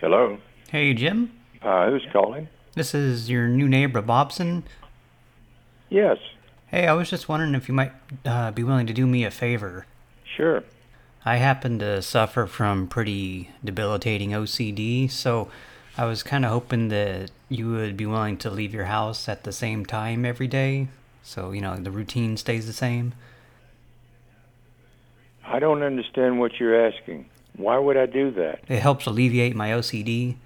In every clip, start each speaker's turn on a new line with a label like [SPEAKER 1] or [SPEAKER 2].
[SPEAKER 1] Hello.
[SPEAKER 2] Hey, Jim.
[SPEAKER 1] Uh, who's calling?
[SPEAKER 2] This is your new neighbor, Bobson.
[SPEAKER 1] Yes.
[SPEAKER 2] Hey, I was just wondering if you might uh, be willing to do me a favor.
[SPEAKER 1] Sure.
[SPEAKER 2] I happen to suffer from pretty debilitating OCD, so I was kind of hoping that you would be willing to leave your house at the same time every day, so, you know, the routine stays the same.
[SPEAKER 1] I don't understand what you're asking. Why would I do that?
[SPEAKER 2] It helps alleviate my OCD,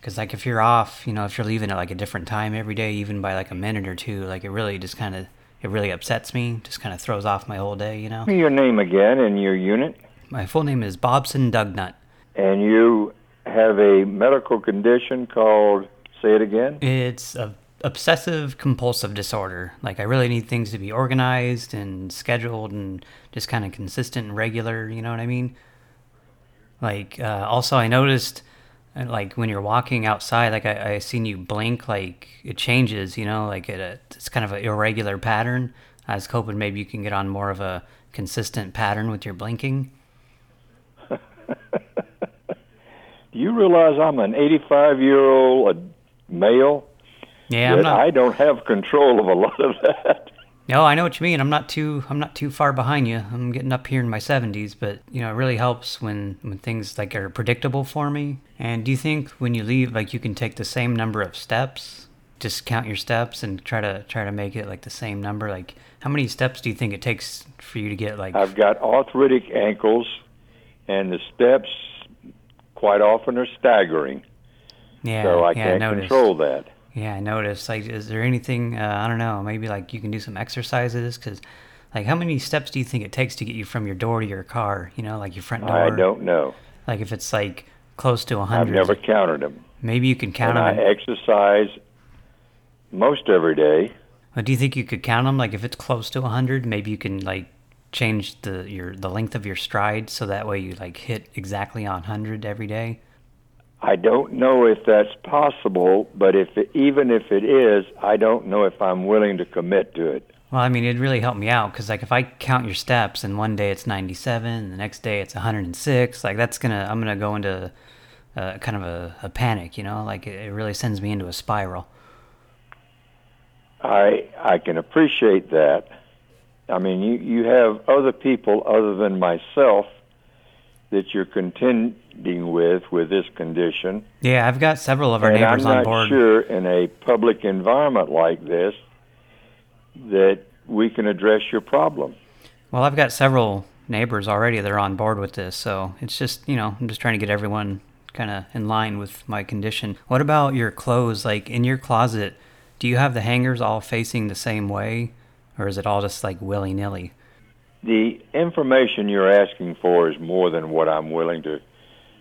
[SPEAKER 2] because, like, if you're off, you know, if you're leaving at, like, a different time every day, even by, like, a minute or two, like, it really just kind of, it really upsets me, just kind of throws off my whole day, you know?
[SPEAKER 1] Your name again and your unit?
[SPEAKER 2] My full name is Bobson Dugnut.
[SPEAKER 1] And you have a medical condition called, say it again?
[SPEAKER 2] It's a obsessive compulsive disorder. Like I really need things to be organized and scheduled and just kind of consistent and regular, you know what I mean? Like uh, also I noticed uh, like when you're walking outside like I, I seen you blink like it changes, you know, like it, it's kind of an irregular pattern. I was hoping maybe you can get on more of a consistent pattern with your blinking.
[SPEAKER 1] Do you realize I'm an 85 year old male?
[SPEAKER 2] Yeah, I'm not.
[SPEAKER 1] I don't have control of a lot of that.
[SPEAKER 2] No, I know what you mean. I'm not too I'm not too far behind you. I'm getting up here in my 70s, but you know, it really helps when when things like are predictable for me. And do you think when you leave like you can take the same number of steps? Just count your steps and try to try to make it like the same number. Like how many steps do you think it takes for you to get like
[SPEAKER 1] I've got arthritic ankles, and the steps quite often are staggering.
[SPEAKER 2] Yeah,
[SPEAKER 1] so I
[SPEAKER 2] yeah,
[SPEAKER 1] can't
[SPEAKER 2] noticed.
[SPEAKER 1] control that.
[SPEAKER 2] Yeah, I noticed. Like, is there anything, uh, I don't know, maybe like you can do some exercises? Because, like, how many steps do you think it takes to get you from your door to your car? You know, like your front door?
[SPEAKER 1] I don't know.
[SPEAKER 2] Like, if it's like close to a
[SPEAKER 1] I've
[SPEAKER 2] 100.
[SPEAKER 1] never counted them.
[SPEAKER 2] Maybe you can count
[SPEAKER 1] and I exercise most every day.
[SPEAKER 2] But do you think you could count them? Like, if it's close to a 100, maybe you can, like, change the your the length of your stride so that way you, like, hit exactly on 100 every day?
[SPEAKER 1] I don't know if that's possible, but if it, even if it is, I don't know if I'm willing to commit to it.
[SPEAKER 2] Well, I mean, it'd really helped me out because, like, if I count your steps and one day it's 97, the next day it's 106, like, that's gonna, I'm gonna go into uh, kind of a, a panic, you know? Like, it, it really sends me into a spiral.
[SPEAKER 1] I I can appreciate that. I mean, you you have other people other than myself that you're contending with with this condition.
[SPEAKER 2] Yeah, I've got several of our
[SPEAKER 1] and
[SPEAKER 2] neighbors
[SPEAKER 1] I'm
[SPEAKER 2] on
[SPEAKER 1] not sure in a public environment like this that we can address your problem.
[SPEAKER 2] Well, I've got several neighbors already that are on board with this, so it's just, you know, I'm just trying to get everyone kind of in line with my condition. What about your clothes? Like, in your closet, do you have the hangers all facing the same way, or is it all just like willy nilly?
[SPEAKER 1] The information you're asking for is more than what I'm willing to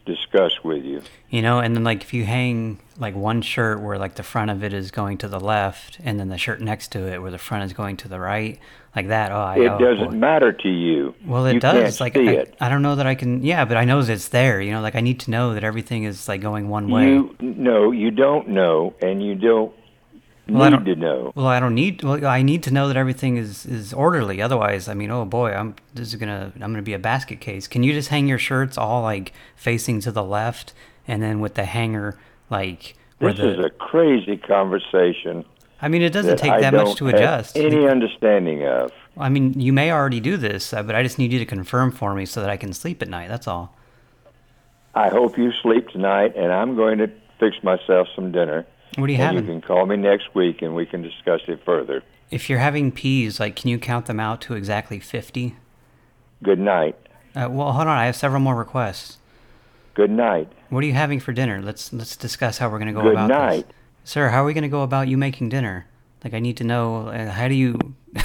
[SPEAKER 1] discuss with you.
[SPEAKER 2] You know, and then like if you hang like one shirt where like the front of it is going to the left, and then the shirt next to it where the front is going to the right, like that. Oh, I,
[SPEAKER 1] It
[SPEAKER 2] oh,
[SPEAKER 1] doesn't
[SPEAKER 2] boy.
[SPEAKER 1] matter to you.
[SPEAKER 2] Well, it
[SPEAKER 1] you
[SPEAKER 2] does. Like I. I don't know that I can. Yeah, but I know that it's there. You know, like I need to know that everything is like going one way.
[SPEAKER 1] You no, you don't know, and you don't
[SPEAKER 2] Well, I
[SPEAKER 1] need
[SPEAKER 2] don't-
[SPEAKER 1] to know.
[SPEAKER 2] Well, I don't need. Well, I need to know that everything is is orderly. Otherwise, I mean, oh boy, I'm this is gonna I'm gonna be a basket case. Can you just hang your shirts all like facing to the left, and then with the hanger like
[SPEAKER 1] This
[SPEAKER 2] the?
[SPEAKER 1] is a crazy conversation.
[SPEAKER 2] I mean, it doesn't
[SPEAKER 1] that
[SPEAKER 2] take that much to adjust.
[SPEAKER 1] Any understanding of?
[SPEAKER 2] I mean, you may already do this, uh, but I just need you to confirm for me so that I can sleep at night. That's all.
[SPEAKER 1] I hope you sleep tonight, and I'm going to fix myself some dinner.
[SPEAKER 2] What are you
[SPEAKER 1] and
[SPEAKER 2] having?
[SPEAKER 1] you can call me next week, and we can discuss it further.
[SPEAKER 2] If you're having peas, like, can you count them out to exactly fifty?
[SPEAKER 1] Good night.
[SPEAKER 2] Uh, well, hold on. I have several more requests.
[SPEAKER 1] Good night.
[SPEAKER 2] What are you having for dinner? Let's let's discuss how we're going to go
[SPEAKER 1] Good
[SPEAKER 2] about
[SPEAKER 1] night.
[SPEAKER 2] this. Sir, how are we going to go about you making dinner? Like, I need to know. Uh, how do you?